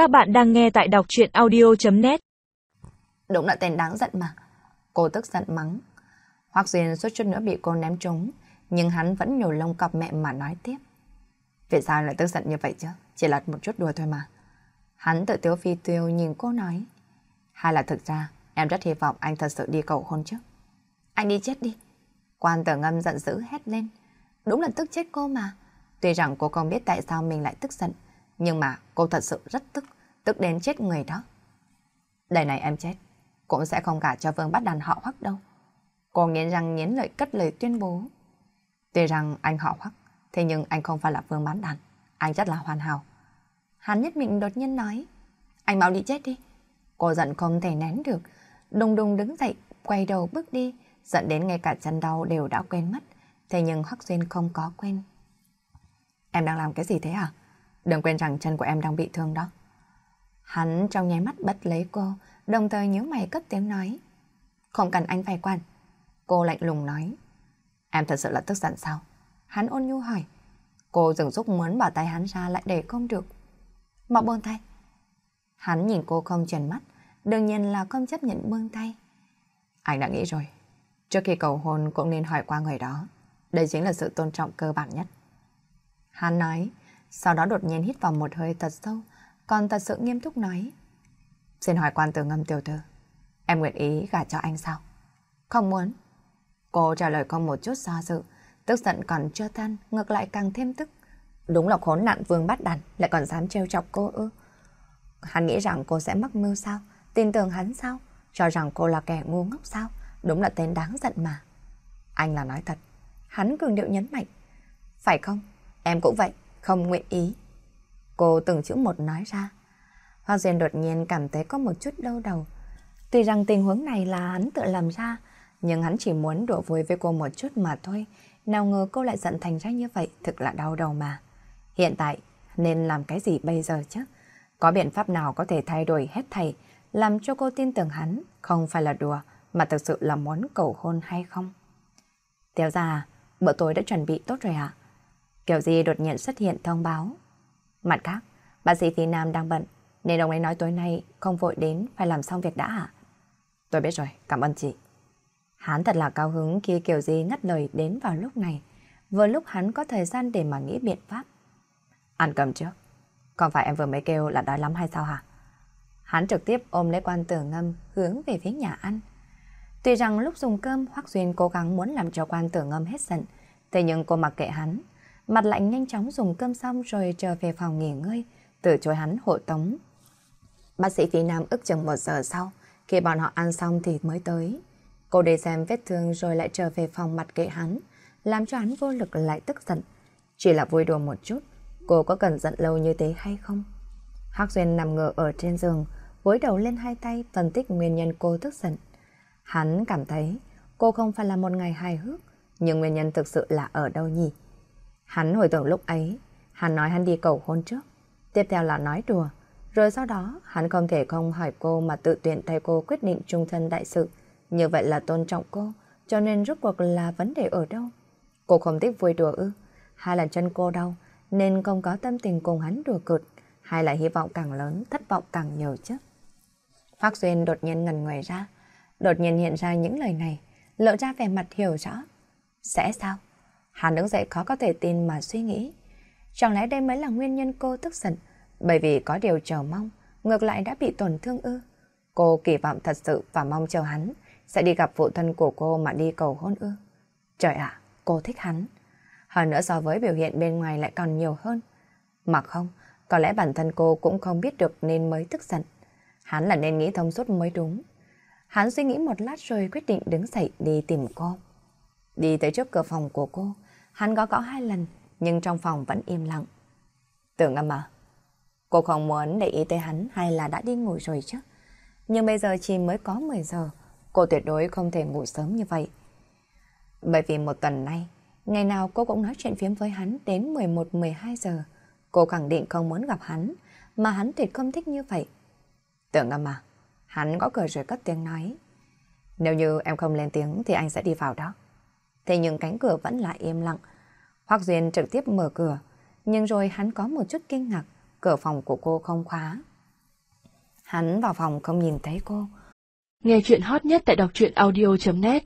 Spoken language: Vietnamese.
Các bạn đang nghe tại đọc chuyện audio.net Đúng là tên đáng giận mà. Cô tức giận mắng. Hoặc Duyên suốt chút nữa bị cô ném trúng, nhưng hắn vẫn nhổ lông cọp mẹ mà nói tiếp. Vì sao lại tức giận như vậy chứ? Chỉ là một chút đùa thôi mà. Hắn tự tiếu phi tiêu nhìn cô nói. Hay là thực ra, em rất hy vọng anh thật sự đi cầu hôn trước. Anh đi chết đi. Quan tử ngâm giận dữ hét lên. Đúng là tức chết cô mà. Tuy rằng cô không biết tại sao mình lại tức giận, nhưng mà cô thật sự rất tức, tức đến chết người đó. Đời này em chết, cũng sẽ không cả cho Vương bắt đàn họ hoắc đâu. Cô nghiến răng nghiến lợi cất lời tuyên bố. Tuy rằng anh họ hoắc, thế nhưng anh không phải là Vương bán đàn, anh rất là hoàn hảo. Hắn nhất định đột nhiên nói, anh mau đi chết đi. Cô giận không thể nén được, đùng đùng đứng dậy, quay đầu bước đi, giận đến ngay cả chân đau đều đã quên mất. Thế nhưng Hoắc Duyên không có quên. Em đang làm cái gì thế hả? Đừng quên rằng chân của em đang bị thương đó. Hắn trong nháy mắt bắt lấy cô, đồng thời nhớ mày cất tiếng nói. Không cần anh phải quan. Cô lạnh lùng nói. Em thật sự là tức giận sao? Hắn ôn nhu hỏi. Cô dừng xúc muốn bỏ tay hắn ra lại để không được. Mọc buông tay. Hắn nhìn cô không chuyển mắt, đương nhiên là không chấp nhận buông tay. Anh đã nghĩ rồi, trước khi cầu hôn cũng nên hỏi qua người đó. Đây chính là sự tôn trọng cơ bản nhất. Hắn nói, sau đó đột nhiên hít vào một hơi thật sâu, còn thật sự nghiêm túc nói. Xin hỏi quan tử ngâm tiểu thư, em nguyện ý gả cho anh sao? Không muốn. Cô trả lời không một chút do dự, tức giận còn chưa tan, ngược lại càng thêm tức. Đúng là khốn nạn vương bắt đàn, lại còn dám trêu chọc cô ư. Hắn nghĩ rằng cô sẽ mắc mưu sao, tin tưởng hắn sao, cho rằng cô là kẻ ngu ngốc sao, đúng là tên đáng giận mà. Anh là nói thật. Hắn cường điệu nhấn mạnh. Phải không? Em cũng vậy, không nguyện ý. Cô từng chữ một nói ra. Hoa Duyên đột nhiên cảm thấy có một chút đau đầu. Tuy rằng tình huống này là hắn tự làm ra, nhưng hắn chỉ muốn đùa vui với cô một chút mà thôi. Nào ngờ cô lại giận thành ra như vậy, thực là đau đầu mà. Hiện tại, nên làm cái gì bây giờ chứ? Có biện pháp nào có thể thay đổi hết thầy, làm cho cô tin tưởng hắn không phải là đùa, mà thực sự là muốn cầu hôn hay không? Tiểu ra, bữa tối đã chuẩn bị tốt rồi ạ. Kiểu gì đột nhiên xuất hiện thông báo. Mặt khác, bác sĩ Phi Nam đang bận, nên ông ấy nói tối nay không vội đến phải làm xong việc đã hả? Tôi biết rồi, cảm ơn chị. Hắn thật là cao hứng khi Kiều Di ngắt lời đến vào lúc này, vừa lúc hắn có thời gian để mà nghĩ biện pháp. Ăn cơm trước. Còn phải em vừa mới kêu là đói lắm hay sao hả? Hắn trực tiếp ôm lấy quan tử ngâm hướng về phía nhà ăn. Tuy rằng lúc dùng cơm Hoắc Duyên cố gắng muốn làm cho quan tử ngâm hết giận, thế nhưng cô mặc kệ hắn, mặt lạnh nhanh chóng dùng cơm xong rồi trở về phòng nghỉ ngơi, từ chối hắn hộ tống. Bác sĩ phía Nam ức chừng một giờ sau, khi bọn họ ăn xong thì mới tới. Cô để xem vết thương rồi lại trở về phòng mặt kệ hắn, làm cho hắn vô lực lại tức giận. Chỉ là vui đùa một chút, cô có cần giận lâu như thế hay không? Hắc Duyên nằm ngửa ở trên giường, gối đầu lên hai tay phân tích nguyên nhân cô tức giận. Hắn cảm thấy cô không phải là một ngày hài hước, nhưng nguyên nhân thực sự là ở đâu nhỉ? Hắn hồi tưởng lúc ấy, hắn nói hắn đi cầu hôn trước. Tiếp theo là nói đùa. Rồi sau đó, hắn không thể không hỏi cô mà tự tuyển thay cô quyết định trung thân đại sự. Như vậy là tôn trọng cô, cho nên rốt cuộc là vấn đề ở đâu? Cô không thích vui đùa ư? Hay là chân cô đau, nên không có tâm tình cùng hắn đùa cợt? Hay là hy vọng càng lớn, thất vọng càng nhiều chứ? Phác Duyên đột nhiên ngần người ra, đột nhiên hiện ra những lời này, lộ ra vẻ mặt hiểu rõ. Sẽ sao? Hắn đứng dậy khó có thể tin mà suy nghĩ. Chẳng lẽ đây mới là nguyên nhân cô tức giận, bởi vì có điều chờ mong, ngược lại đã bị tổn thương ư. Cô kỳ vọng thật sự và mong chờ hắn sẽ đi gặp phụ thân của cô mà đi cầu hôn ư. Trời ạ, cô thích hắn. Hơn nữa so với biểu hiện bên ngoài lại còn nhiều hơn. Mà không, có lẽ bản thân cô cũng không biết được nên mới tức giận. Hắn là nên nghĩ thông suốt mới đúng. Hắn suy nghĩ một lát rồi quyết định đứng dậy đi tìm cô. Đi tới trước cửa phòng của cô, hắn gõ gõ hai lần, nhưng trong phòng vẫn im lặng. Tưởng âm à? Cô không muốn để ý tới hắn hay là đã đi ngủ rồi chứ? Nhưng bây giờ chỉ mới có 10 giờ, cô tuyệt đối không thể ngủ sớm như vậy. Bởi vì một tuần nay, ngày nào cô cũng nói chuyện phiếm với hắn đến 11-12 giờ. Cô khẳng định không muốn gặp hắn, mà hắn tuyệt không thích như vậy. Tưởng âm à? Hắn có cười rồi cất tiếng nói. Nếu như em không lên tiếng thì anh sẽ đi vào đó. Thế nhưng cánh cửa vẫn lại im lặng. Hoác Duyên trực tiếp mở cửa, nhưng rồi hắn có một chút kinh ngạc, cửa phòng của cô không khóa. Hắn vào phòng không nhìn thấy cô. Nghe chuyện hot nhất tại đọc truyện audio.net